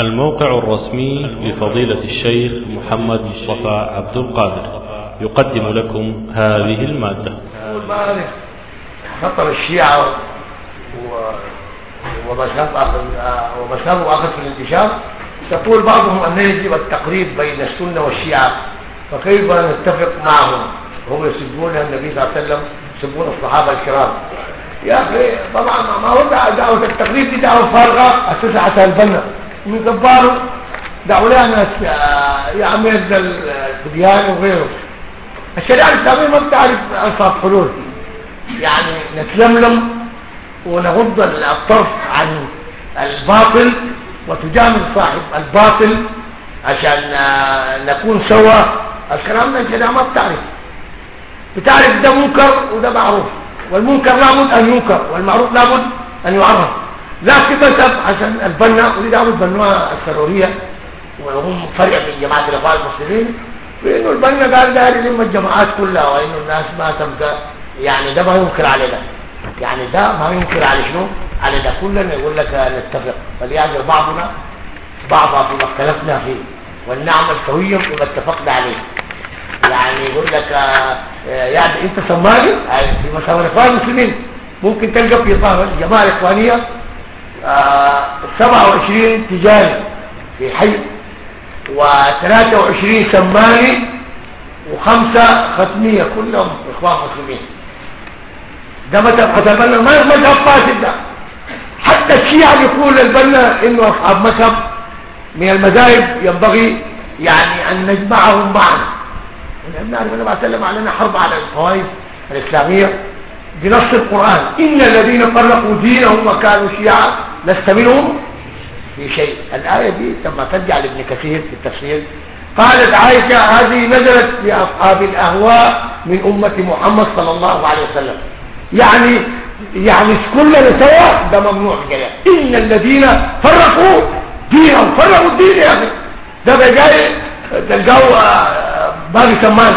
الموقع الرسمي لفضيلة الشيخ محمد مصطفى عبد القادر. يقدم لكم هذه المادة. المعارف خطر الشيعة و- ومشهد آخر- ومشهده آخر في الانتشار. يقول بعضهم أن يجب التقريب بين السنة والشيعة فكيف نتفق معهم؟ هم يسبون النبي صلى الله عليه وسلم يسبون الصحابة الكرام. يا أخي طبعا ما هو دع- دعوة التقريب دي دعوة فارغة أساسها حتى البنا. من يا عم يبدا البديان وغيره. الشريعة الإسلامية ما بتعرف ألفاظ حلول. يعني نتلملم ونغض الطرف عن الباطل وتجامل صاحب الباطل عشان نكون سوا. الكلام ده الشريعة ما بتعرف. بتعرف ده منكر وده معروف. والمنكر لابد أن ينكر والمعروف لابد أن يعرف. لكن بس عشان البنا ودي دعوة بنوها السرورية. وهم فرع من جماعة الإخوان المسلمين إنه البنا قال داري لما الجماعات كلها وإنه الناس ما تبقى يعني ده ما ينكر على ده. يعني ده ما ينكر على شنو؟ على ده كلنا يقول لك نتفق. فليعذر بعضنا بعضا فيما اختلفنا فيه. ولنعمل سويا فيما اتفقنا عليه. يعني يقول لك يعني أنت سماري في مسار الأخوان المسلمين. ممكن تلقى في الجماعه الإخوانية 27 تجاري في حي و23 سماني وخمسة ختمية كلهم إخوان مسلمين. ده مذهب حتى البنا؟ ما مذهب فاسد ده. حتى الشيعة يقول البنا إنه أصحاب مذهب من المذاهب ينبغي يعني أن نجمعهم معنا. ونحن نعرف عليه وسلم علينا حرب على الطوائف الإسلامية بنص القرآن. إن الذين فرقوا دينهم وكانوا شيعا لست منهم في شيء. الآية دي لما ترجع لابن كثير في التفسير قالت عائشة هذه نزلت في أصحاب الأهواء من أمة محمد صلى الله عليه وسلم. يعني يعني كلنا سوا ده ممنوع كده. إن الذين فرقوا دينهم. فرقوا الدين يا أخي. ده بقى جاي تلقاه آه، باقي سمان.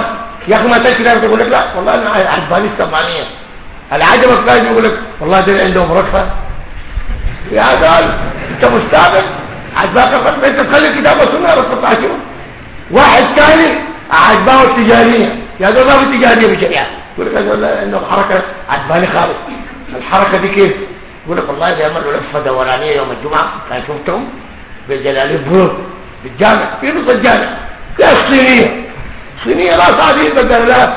يا أخي ما تشكي نفسك يقول لك لا والله أنا عجباني السمانية. العجبك قاعد يقول لك والله ده عندهم ركفة يا قال انت مستعبد؟ عجباك انت تخلي الكتاب والسنة بس تطلع شنو واحد ثاني عجباه التجاريه يا دول ما في تجارية بشريعه يقول لك هذول عندهم حركه عجباني خالص. الحركة دي كيف؟ يقول لك والله بيعملوا لفه دورانية يوم الجمعة كان شفتهم بجلالين برود بالجامع في نص الجامع. لا الصينيه صينية لا صعبين بدل لا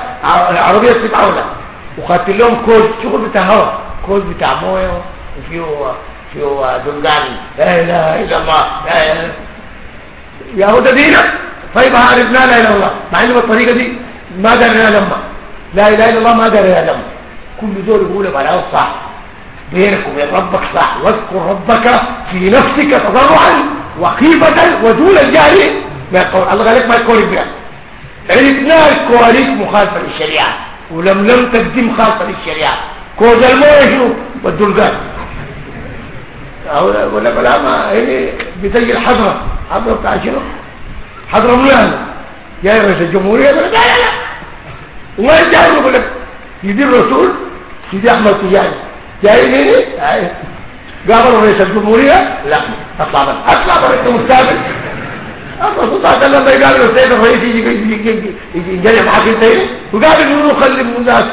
عربيه تتعاونها وخدت لهم كود شغل بتاع هوا كود بتاع موية وفيه فيه دنقاني لا اله الا الله. يا هو ده دينك طيب عرفنا لا اله الا الله. مع إنه بالطريقة دي ما درنا لما. لا اله الا الله ما درنا لما. كل دول يقولوا بلاو صح. بينك وبين ربك صح. واذكر ربك في نفسك تضرعا وخيفة ودون الجهل ما يقول الله قال لك ما يقول بها عرفنا الكوارث مخالفة للشريعة. ولم لم تقدم مخالفة للشريعة. كوز المويه شنو والدلقان ولا بلا ما بتجي الحضرة حضرة بتاع شنو حضرة مولانا جاي رئيس الجمهورية لا لا لا وما جاي يقول لك سيدي الرسول سيدي احمد تجاني جاي ليني قابل رئيس الجمهورية لا اطلع بل اطلع بل انت مستقبل الرسول صلى الله عليه وسلم قال له السيد الرئيس يجي يجي يجي يجي يجي معاك انت وقال له خلي من الناس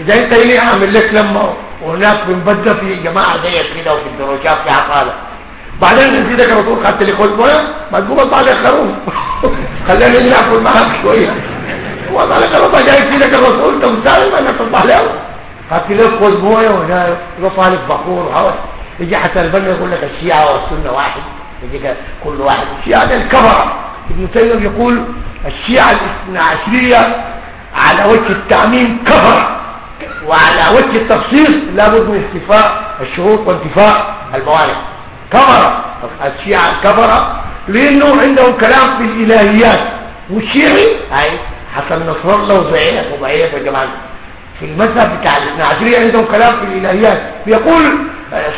اذا انت هنا اعمل لك لما وهناك بنبدا في جماعة زيك كده وفي الدروشات في عقاله بعدين نسيتك الرسول خدت لي خذ مويه ما تقوم أطلع لك خروف خلينا نجي ناكل معاك شوية. وطلع لك الرسول جاي يسيدك الرسول أنت مستعجل ما أنك تطلع له خدت لك خذ موية وهنا طالب بخور وهوس يجي حتى البنا يقول لك الشيعة والسنة واحد. يجي كل واحد. الشيعة ده الكفرة. ابن تيمية يقول الشيعة الاثنى عشرية على وجه التعميم كفر وعلى وجه التخصيص لابد من استيفاء الشروط وانتفاء الموانع كفر الشيعة كفر لأنه عندهم كلام في الإلهيات. والشيعي؟ هاي حسن نصر الله وضعيف وضعيف يا جماعة في المذهب بتاع الاثنى عشرية عندهم كلام في الإلهيات. بيقول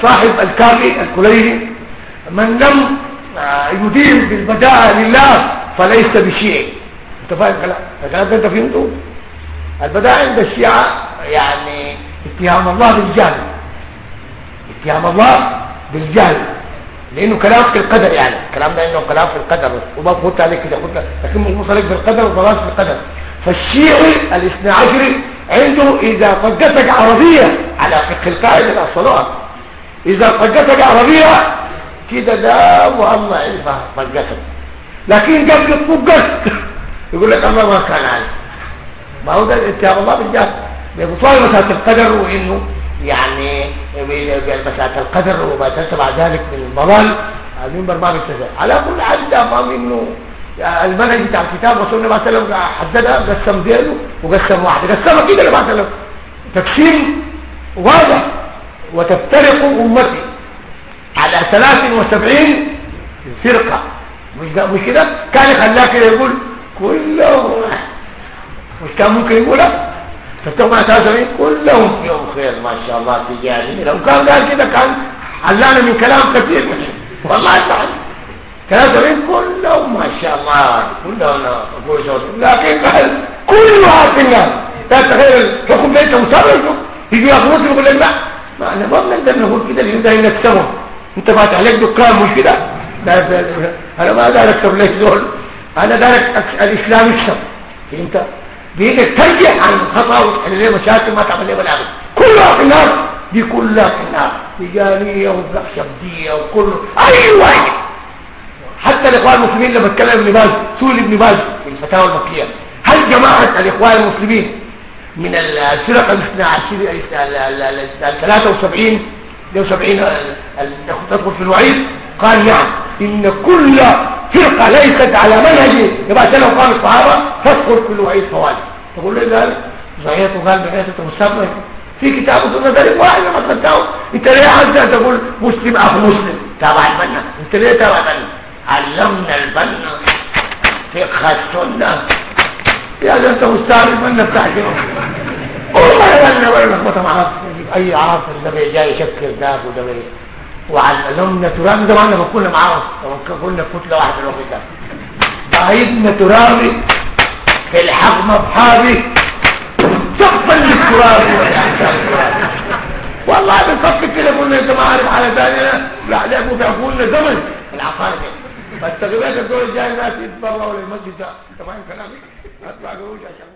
صاحب الكافي الكليني من لم يدين بالبداء لله فليس بشيعي. أنت فاهم الكلام؟ الكلام ده أنت فهمته؟ البداء عند الشيعة يعني اتهام الله بالجهل. اتهام الله بالجهل. لأنه كلام في القدر يعني. الكلام ده إنه كلام في القدر. وما قلت عليك كده قلت لكن مش مصرح في القدر وخلاص في القدر. فالشيعي الاثنى عشري عنده إذا طقتك عربية على فقه القاعدة الصلاة. إذا طقتك عربية كده ده والله عرفها طقتك لكن قبل الطقت يقول لك الله ما كان عارف ما هو ده اتياب الله بالجهل. بيبطل مسألة القدر وإنه يعني مسألة القدر وما تتبع ذلك من الضلال المنبر ما بيتزل على كل حال ده ما منه المنهج بتاع الكتاب وصلنا ما سلم حددها قسم دينه وقسم واحد. قسمها كده لما سلم تقسيم واضح وتفترق أمتي. على 73 فرقة. مش مش كده؟ كان كده يقول كلهم. مش كان ممكن يقولها؟ فتهم 73 كلهم يوم خير ما شاء الله تجاري لو كان قال كده كان حلانا من كلام كثير. والله تعالى كلام زمان كلهم ما شاء الله. كلهم أقول صوت لكن قال كل واحد في النار لا تخيل حكم بيته مسرج يجي ياخذوك يقول لك لا. ما أنا ما بنقدر نقول كده لأن ده نكسبهم أنت فاتح عليك دكان مش كده؟ أنا ما دارك اكسب لك دول أنا دارك الإسلام يكسب انت بيجي ترجع عن الخطا وتحل ليه مشاكل ما تعمل ليه بلا كلها في النار دي كلها في النار تجاريه وكل اي واحد حتى الإخوان المسلمين لما اتكلم ابن باز سئل ابن باز في الفتاوى المكية هل جماعة الإخوان المسلمين من الفرق الاثنى عشر ال 73 73 تدخل في الوعيد؟ قال نعم إن كل فرقه ليست على منهج يبقى سلم قام الصحابه تدخل في الوعيد فوائد تقول له ذلك صحيح وقال بحيث المستقبل في كتاب سنه ذلك واحد لما تفتحه انت ليه عايز تقول مسلم اخو مسلم تابع البنا انت ليه تابع البنا علمنا البنا فقه السنة يا ده انت مستعمل البنا بتاعك والله يا بنا ولا لخبطه معاك اي عاصر ده جاي يشكل ذاك وده وعلمنا تراب ده معنا كنا معاهم كنا كتله واحدة الوقت ده بعيدنا ترابي في الحق مصحابي. سقفا للتراب والله بنصف كده قلنا انت ما عارف حاجة ثانية. لا لا بيعقول لنا زمن. العقارب. فالتغييرات الدول الجايه الناس يتبرعوا للمسجد ده. انت فاهم كلامي؟ اطلع جروج عشان